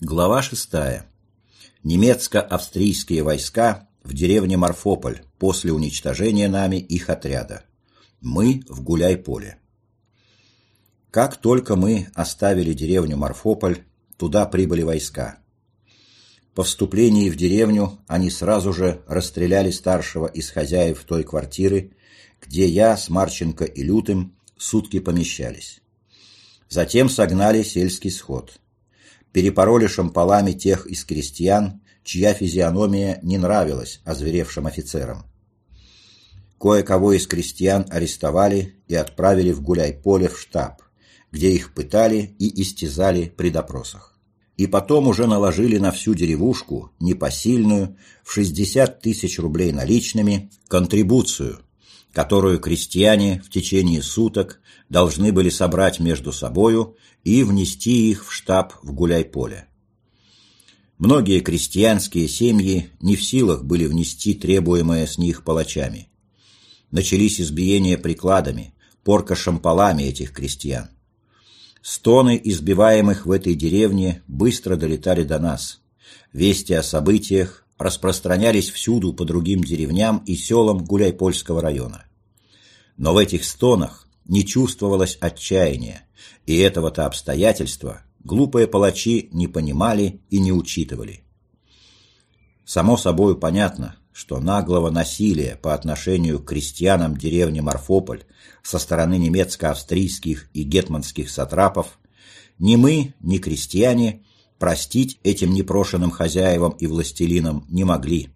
Глава 6. Немецко-австрийские войска в деревне Марфополь после уничтожения нами их отряда. Мы в Гуляй-поле. Как только мы оставили деревню Марфополь, туда прибыли войска. По вступлении в деревню они сразу же расстреляли старшего из хозяев той квартиры, где я с Марченко и Лютым сутки помещались. Затем согнали сельский сход. Перепороли шампалами тех из крестьян, чья физиономия не нравилась озверевшим офицерам. Кое-кого из крестьян арестовали и отправили в гуляй-поле в штаб, где их пытали и истязали при допросах. И потом уже наложили на всю деревушку непосильную в 60 тысяч рублей наличными контрибуцию, которую крестьяне в течение суток должны были собрать между собою и внести их в штаб в Гуляй-поле. Многие крестьянские семьи не в силах были внести требуемое с них палачами. Начались избиения прикладами, порка шампалами этих крестьян. Стоны избиваемых в этой деревне быстро долетали до нас. Вести о событиях распространялись всюду по другим деревням и селам Гуляйпольского района. Но в этих стонах не чувствовалось отчаяния, и этого-то обстоятельства глупые палачи не понимали и не учитывали. Само собой понятно, что наглого насилия по отношению к крестьянам деревни Марфополь со стороны немецко-австрийских и гетманских сатрапов ни мы, ни крестьяне простить этим непрошенным хозяевам и властелинам не могли.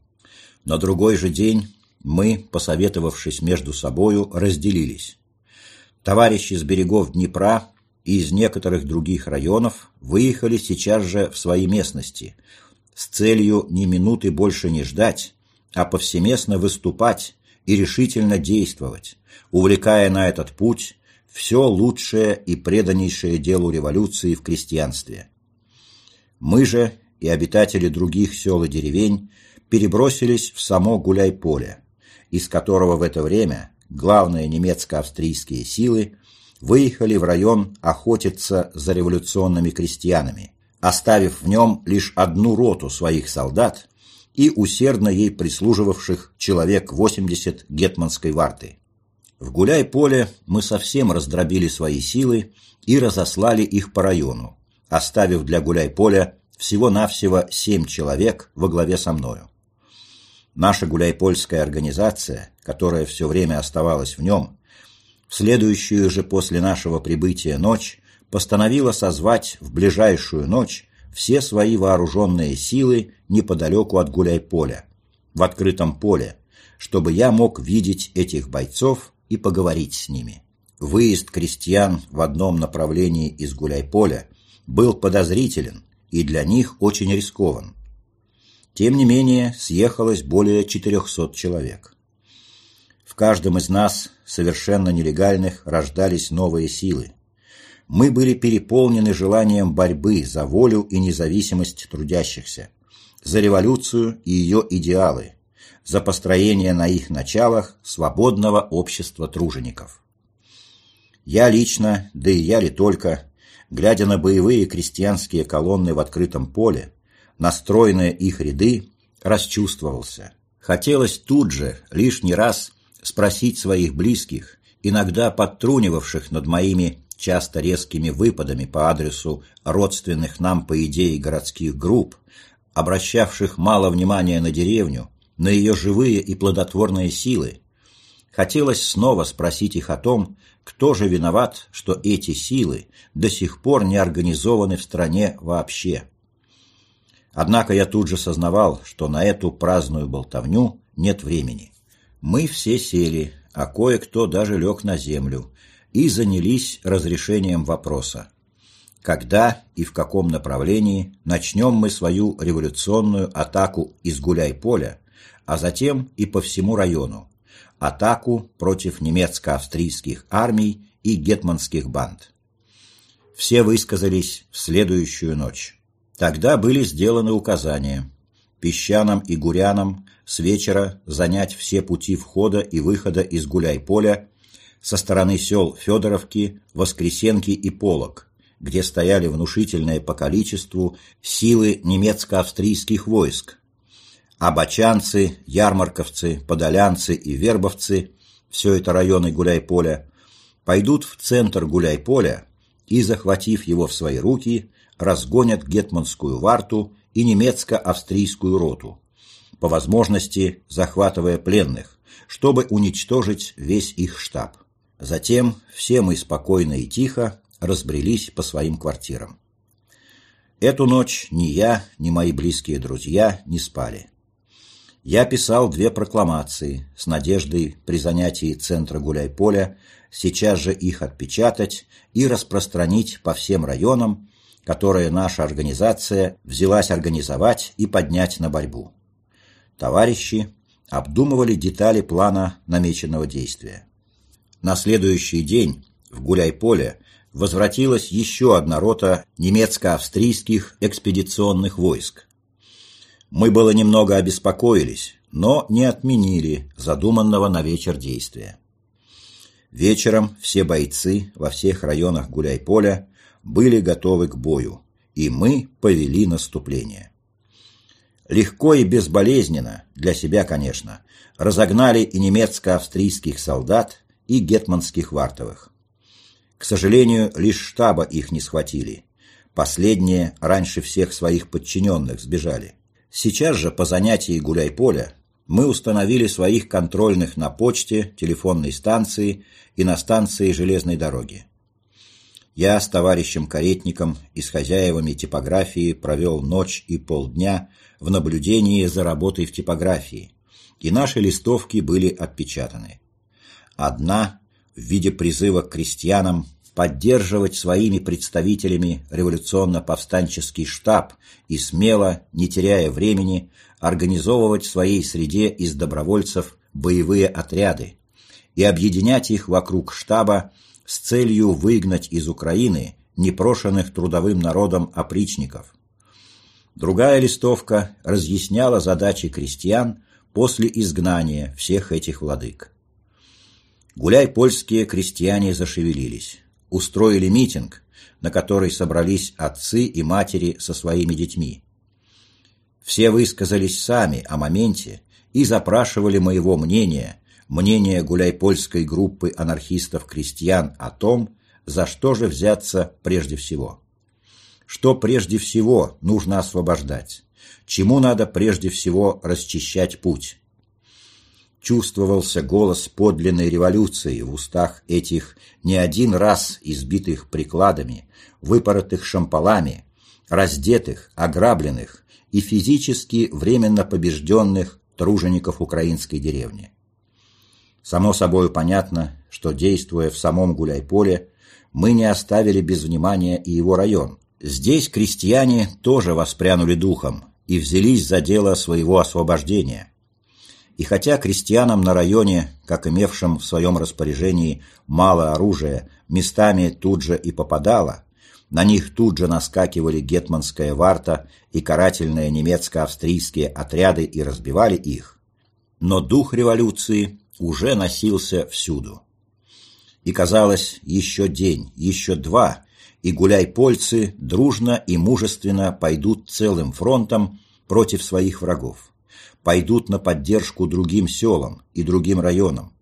На другой же день мы, посоветовавшись между собою, разделились. Товарищи с берегов Днепра и из некоторых других районов выехали сейчас же в свои местности с целью ни минуты больше не ждать, а повсеместно выступать и решительно действовать, увлекая на этот путь все лучшее и преданнейшее делу революции в крестьянстве. Мы же и обитатели других сел и деревень перебросились в само Гуляй-поле, из которого в это время главные немецко-австрийские силы выехали в район охотиться за революционными крестьянами, оставив в нем лишь одну роту своих солдат и усердно ей прислуживавших человек 80 гетманской варты. В гуляй-поле мы совсем раздробили свои силы и разослали их по району, оставив для гуляй-поля всего-навсего семь человек во главе со мною. Наша гуляйпольская организация, которая все время оставалась в нем, в следующую же после нашего прибытия ночь постановила созвать в ближайшую ночь все свои вооруженные силы неподалеку от гуляй-поля, в открытом поле, чтобы я мог видеть этих бойцов и поговорить с ними. Выезд крестьян в одном направлении из гуляй-поля был подозрителен и для них очень рискован. Тем не менее, съехалось более 400 человек. В каждом из нас, совершенно нелегальных, рождались новые силы. Мы были переполнены желанием борьбы за волю и независимость трудящихся, за революцию и ее идеалы, за построение на их началах свободного общества тружеников. Я лично, да и я ли только, глядя на боевые крестьянские колонны в открытом поле, настроенные их ряды, расчувствовался. Хотелось тут же, лишний раз, спросить своих близких, иногда подтрунивавших над моими часто резкими выпадами по адресу родственных нам по идее городских групп, обращавших мало внимания на деревню, на ее живые и плодотворные силы. Хотелось снова спросить их о том, кто же виноват, что эти силы до сих пор не организованы в стране вообще. Однако я тут же сознавал, что на эту праздную болтовню нет времени. Мы все сели, а кое-кто даже лег на землю, и занялись разрешением вопроса. Когда и в каком направлении начнем мы свою революционную атаку из Гуляй-Поля, а затем и по всему району, атаку против немецко-австрийских армий и гетманских банд. Все высказались в следующую ночь. Тогда были сделаны указания песчанам и гурянам с вечера занять все пути входа и выхода из Гуляй-Поля со стороны сел Федоровки, Воскресенки и Полок, где стояли внушительные по количеству силы немецко-австрийских войск. А бачанцы, ярмарковцы, подолянцы и вербовцы, все это районы Гуляйполя, пойдут в центр Гуляйполя и, захватив его в свои руки, разгонят гетманскую варту и немецко-австрийскую роту, по возможности захватывая пленных, чтобы уничтожить весь их штаб. Затем все мы спокойно и тихо разбрелись по своим квартирам. Эту ночь ни я, ни мои близкие друзья не спали. Я писал две прокламации с надеждой при занятии центра Гуляйполя сейчас же их отпечатать и распространить по всем районам, которые наша организация взялась организовать и поднять на борьбу. Товарищи обдумывали детали плана намеченного действия. На следующий день в Гуляйполе возвратилась еще одна рота немецко-австрийских экспедиционных войск. Мы было немного обеспокоились, но не отменили задуманного на вечер действия. Вечером все бойцы во всех районах Гуляйполя были готовы к бою, и мы повели наступление. Легко и безболезненно, для себя, конечно, разогнали и немецко-австрийских солдат, и гетманских вартовых. К сожалению, лишь штаба их не схватили. Последние раньше всех своих подчиненных сбежали. Сейчас же по занятии гуляй-поля мы установили своих контрольных на почте, телефонной станции и на станции железной дороги. Я с товарищем Каретником и с хозяевами типографии провел ночь и полдня в наблюдении за работой в типографии, и наши листовки были отпечатаны. Одна в виде призыва к крестьянам поддерживать своими представителями революционно-повстанческий штаб и смело, не теряя времени, организовывать в своей среде из добровольцев боевые отряды и объединять их вокруг штаба с целью выгнать из Украины непрошенных трудовым народом опричников. Другая листовка разъясняла задачи крестьян после изгнания всех этих владык. Гуляй польские крестьяне зашевелились, устроили митинг, на который собрались отцы и матери со своими детьми. Все высказались сами о моменте и запрашивали моего мнения, мнения гуляй-польской группы анархистов-крестьян о том, за что же взяться прежде всего. Что прежде всего нужно освобождать, чему надо прежде всего расчищать путь чувствовался голос подлинной революции в устах этих не один раз избитых прикладами, выпоротых шампалами, раздетых, ограбленных и физически временно побежденных тружеников украинской деревни. Само собой понятно, что, действуя в самом Гуляйполе, мы не оставили без внимания и его район. Здесь крестьяне тоже воспрянули духом и взялись за дело своего освобождения. И хотя крестьянам на районе, как имевшим в своем распоряжении мало оружия, местами тут же и попадало, на них тут же наскакивали гетманская варта и карательные немецко-австрийские отряды и разбивали их, но дух революции уже носился всюду. И казалось, еще день, еще два, и гуляй-польцы дружно и мужественно пойдут целым фронтом против своих врагов пойдут на поддержку другим селам и другим районам.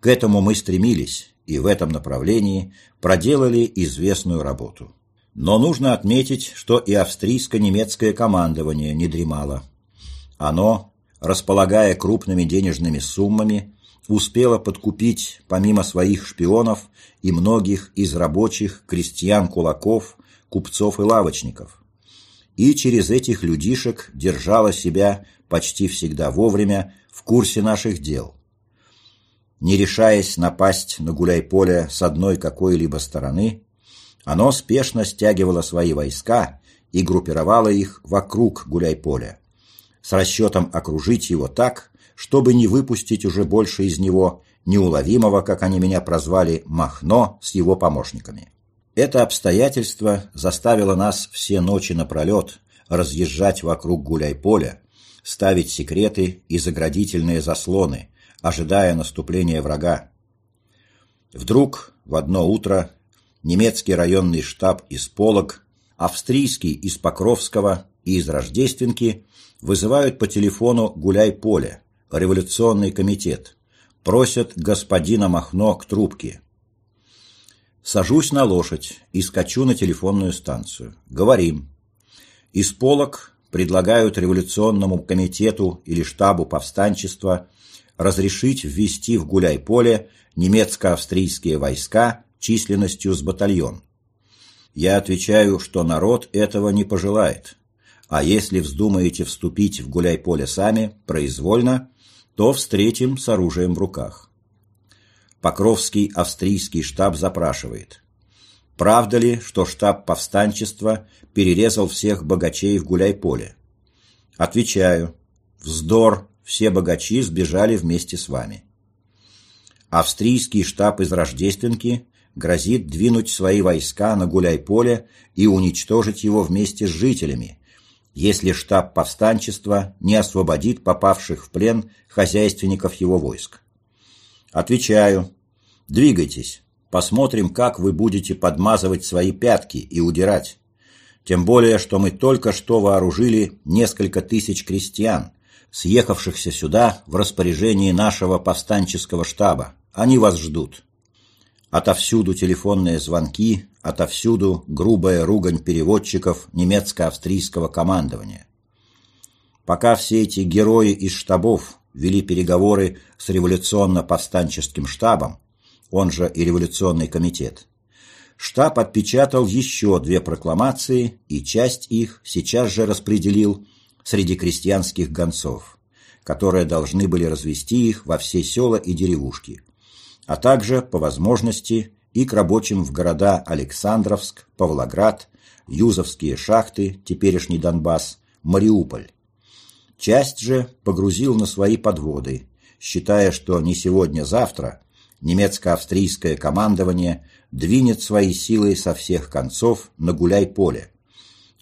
К этому мы стремились и в этом направлении проделали известную работу. Но нужно отметить, что и австрийско-немецкое командование не дремало. Оно, располагая крупными денежными суммами, успело подкупить, помимо своих шпионов, и многих из рабочих, крестьян-кулаков, купцов и лавочников. И через этих людишек держало себя почти всегда вовремя в курсе наших дел. Не решаясь напасть на гуляй-поле с одной какой-либо стороны, оно спешно стягивало свои войска и группировало их вокруг гуляй-поля, с расчетом окружить его так, чтобы не выпустить уже больше из него неуловимого, как они меня прозвали, Махно с его помощниками. Это обстоятельство заставило нас все ночи напролет разъезжать вокруг гуляй-поля, ставить секреты и заградительные заслоны, ожидая наступления врага. Вдруг в одно утро немецкий районный штаб из Полок, австрийский из Покровского и из Рождественки вызывают по телефону «Гуляй-поле», революционный комитет, просят господина Махно к трубке. Сажусь на лошадь и скачу на телефонную станцию. Говорим. Из полок предлагают революционному комитету или штабу повстанчества разрешить ввести в Гуляй-поле немецко-австрийские войска численностью с батальон. Я отвечаю, что народ этого не пожелает, а если вздумаете вступить в Гуляй-поле сами, произвольно, то встретим с оружием в руках. Покровский австрийский штаб запрашивает. Правда ли, что штаб повстанчества перерезал всех богачей в Гуляй-поле? Отвечаю. Вздор, все богачи сбежали вместе с вами. Австрийский штаб из Рождественки грозит двинуть свои войска на Гуляй-поле и уничтожить его вместе с жителями, если штаб повстанчества не освободит попавших в плен хозяйственников его войск. Отвечаю, двигайтесь, посмотрим, как вы будете подмазывать свои пятки и удирать. Тем более, что мы только что вооружили несколько тысяч крестьян, съехавшихся сюда в распоряжении нашего повстанческого штаба. Они вас ждут. Отовсюду телефонные звонки, отовсюду грубая ругань переводчиков немецко-австрийского командования. Пока все эти герои из штабов вели переговоры с революционно-повстанческим штабом, он же и революционный комитет, штаб отпечатал еще две прокламации и часть их сейчас же распределил среди крестьянских гонцов, которые должны были развести их во все села и деревушки – а также, по возможности, и к рабочим в города Александровск, Павлоград, Юзовские шахты, теперешний Донбасс, Мариуполь. Часть же погрузил на свои подводы, считая, что не сегодня-завтра немецко-австрийское командование двинет свои силы со всех концов на гуляй-поле,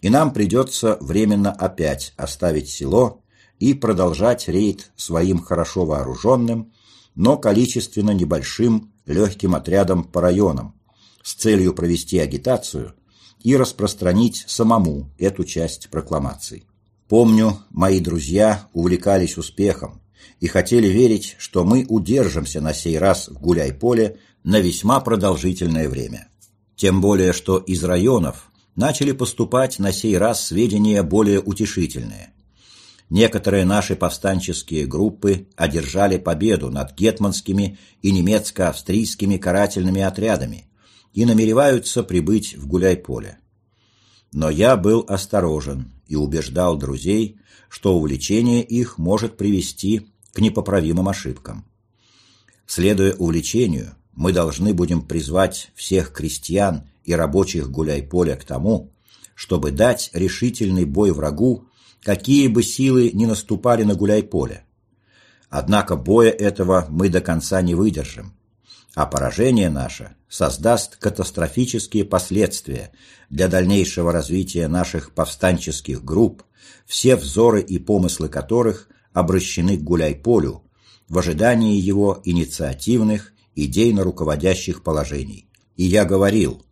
и нам придется временно опять оставить село и продолжать рейд своим хорошо вооруженным но количественно небольшим легким отрядом по районам с целью провести агитацию и распространить самому эту часть прокламаций. Помню, мои друзья увлекались успехом и хотели верить, что мы удержимся на сей раз в гуляй-поле на весьма продолжительное время. Тем более, что из районов начали поступать на сей раз сведения более утешительные. Некоторые наши повстанческие группы одержали победу над гетманскими и немецко-австрийскими карательными отрядами и намереваются прибыть в Гуляй-поле. Но я был осторожен и убеждал друзей, что увлечение их может привести к непоправимым ошибкам. Следуя увлечению, мы должны будем призвать всех крестьян и рабочих Гуляй-поля к тому, чтобы дать решительный бой врагу какие бы силы ни наступали на гуляй-поле. Однако боя этого мы до конца не выдержим, а поражение наше создаст катастрофические последствия для дальнейшего развития наших повстанческих групп, все взоры и помыслы которых обращены к гуляй-полю в ожидании его инициативных, идейно руководящих положений. И я говорил,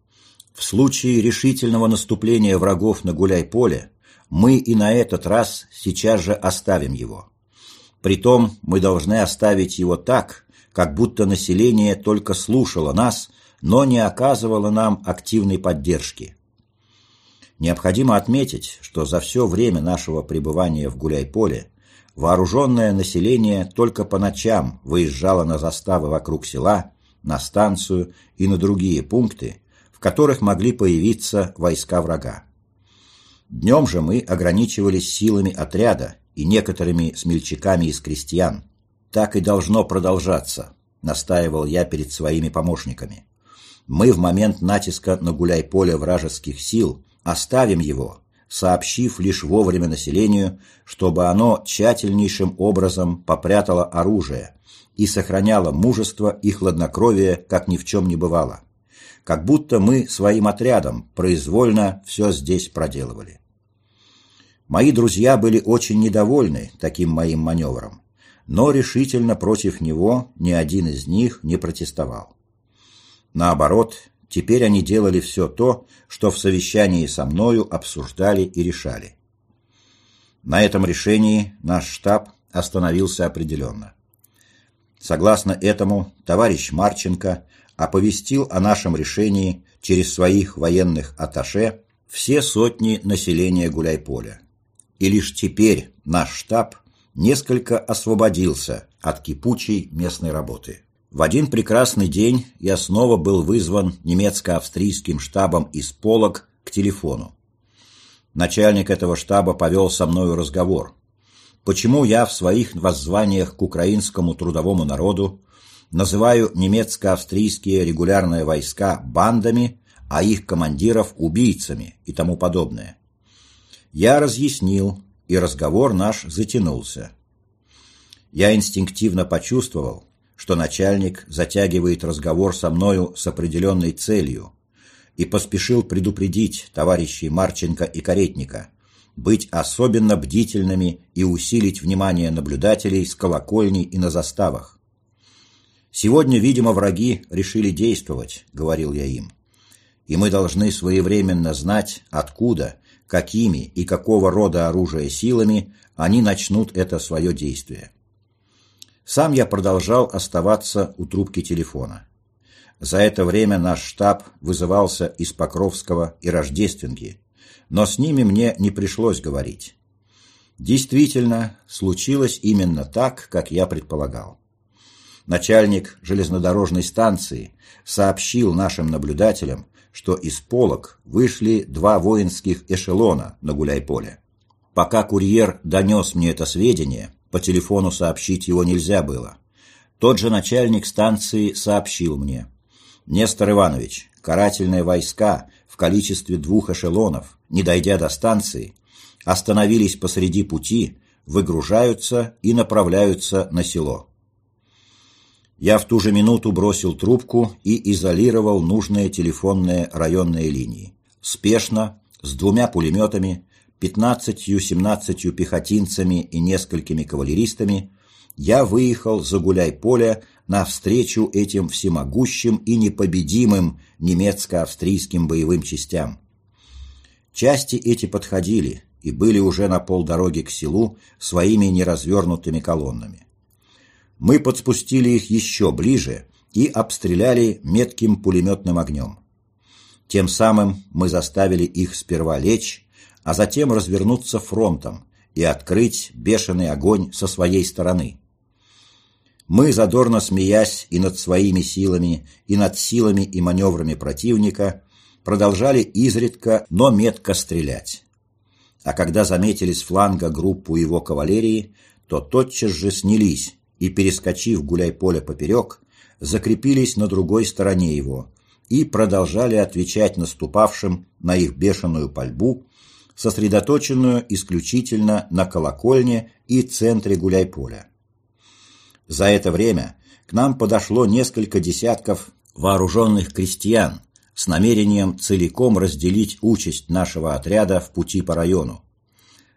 в случае решительного наступления врагов на гуляй-поле мы и на этот раз сейчас же оставим его. Притом мы должны оставить его так, как будто население только слушало нас, но не оказывало нам активной поддержки. Необходимо отметить, что за все время нашего пребывания в Гуляй-Поле вооруженное население только по ночам выезжало на заставы вокруг села, на станцию и на другие пункты, в которых могли появиться войска врага. Днем же мы ограничивались силами отряда и некоторыми смельчаками из крестьян. Так и должно продолжаться, настаивал я перед своими помощниками. Мы в момент натиска на гуляй-поле вражеских сил оставим его, сообщив лишь вовремя населению, чтобы оно тщательнейшим образом попрятало оружие и сохраняло мужество и хладнокровие, как ни в чем не бывало. Как будто мы своим отрядом произвольно все здесь проделывали. Мои друзья были очень недовольны таким моим маневром, но решительно против него ни один из них не протестовал. Наоборот, теперь они делали все то, что в совещании со мною обсуждали и решали. На этом решении наш штаб остановился определенно. Согласно этому, товарищ Марченко оповестил о нашем решении через своих военных атташе все сотни населения Гуляйполя. И лишь теперь наш штаб несколько освободился от кипучей местной работы. В один прекрасный день я снова был вызван немецко-австрийским штабом из Полок к телефону. Начальник этого штаба повел со мною разговор. Почему я в своих воззваниях к украинскому трудовому народу называю немецко-австрийские регулярные войска бандами, а их командиров убийцами и тому подобное? Я разъяснил, и разговор наш затянулся. Я инстинктивно почувствовал, что начальник затягивает разговор со мною с определенной целью, и поспешил предупредить товарищей Марченко и Каретника быть особенно бдительными и усилить внимание наблюдателей с колокольней и на заставах. «Сегодня, видимо, враги решили действовать», — говорил я им, «и мы должны своевременно знать, откуда, какими и какого рода оружия силами они начнут это свое действие». Сам я продолжал оставаться у трубки телефона. За это время наш штаб вызывался из Покровского и Рождественки, но с ними мне не пришлось говорить. Действительно, случилось именно так, как я предполагал. Начальник железнодорожной станции сообщил нашим наблюдателям, что из полок вышли два воинских эшелона на Гуляйполе. Пока курьер донес мне это сведение, по телефону сообщить его нельзя было. Тот же начальник станции сообщил мне, Нестор Иванович, карательные войска в количестве двух эшелонов, не дойдя до станции, остановились посреди пути, выгружаются и направляются на село. Я в ту же минуту бросил трубку и изолировал нужные телефонные районные линии. Спешно, с двумя пулеметами, 15-17 пехотинцами и несколькими кавалеристами, я выехал за гуляй-поле навстречу этим всемогущим и непобедимым немецко-австрийским боевым частям. Части эти подходили и были уже на полдороги к селу своими неразвернутыми колоннами. Мы подспустили их еще ближе и обстреляли метким пулеметным огнем. Тем самым мы заставили их сперва лечь, а затем развернуться фронтом и открыть бешеный огонь со своей стороны. Мы, задорно смеясь и над своими силами, и над силами и маневрами противника, продолжали изредка, но метко стрелять. А когда заметили с фланга группу его кавалерии, то тотчас же снялись и, перескочив гуляй-поле поперек, закрепились на другой стороне его и продолжали отвечать наступавшим на их бешеную пальбу, сосредоточенную исключительно на колокольне и центре гуляй-поля. За это время к нам подошло несколько десятков вооруженных крестьян с намерением целиком разделить участь нашего отряда в пути по району.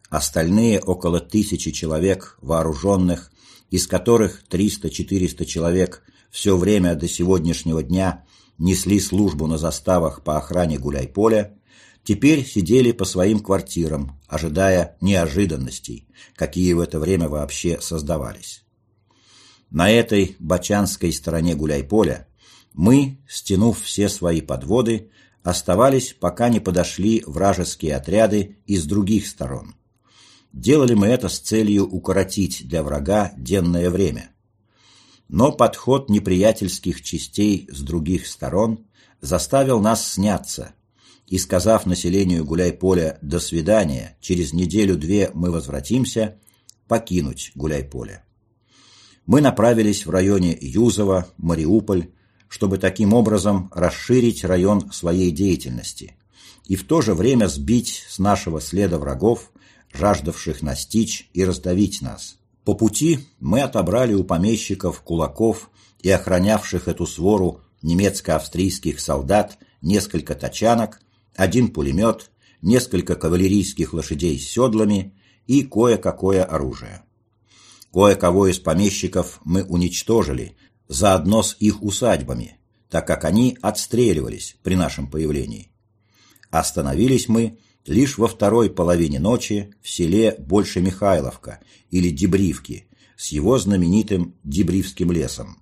Остальные около тысячи человек вооруженных, из которых 300-400 человек все время до сегодняшнего дня несли службу на заставах по охране гуляй-поля, теперь сидели по своим квартирам, ожидая неожиданностей, какие в это время вообще создавались. На этой бачанской стороне гуляй-поля мы, стянув все свои подводы, оставались, пока не подошли вражеские отряды из других сторон. Делали мы это с целью укоротить для врага денное время. Но подход неприятельских частей с других сторон заставил нас сняться, и, сказав населению Гуляй-Поля «до свидания, через неделю-две мы возвратимся», покинуть Гуляй-Поле мы направились в районе Юзова, Мариуполь, чтобы таким образом расширить район своей деятельности и в то же время сбить с нашего следа врагов, жаждавших настичь и раздавить нас. По пути мы отобрали у помещиков, кулаков и охранявших эту свору немецко-австрийских солдат несколько тачанок, один пулемет, несколько кавалерийских лошадей с седлами и кое-какое оружие. Кое-кого из помещиков мы уничтожили, заодно с их усадьбами, так как они отстреливались при нашем появлении. Остановились мы лишь во второй половине ночи в селе Большемихайловка или Дебривки с его знаменитым Дебривским лесом.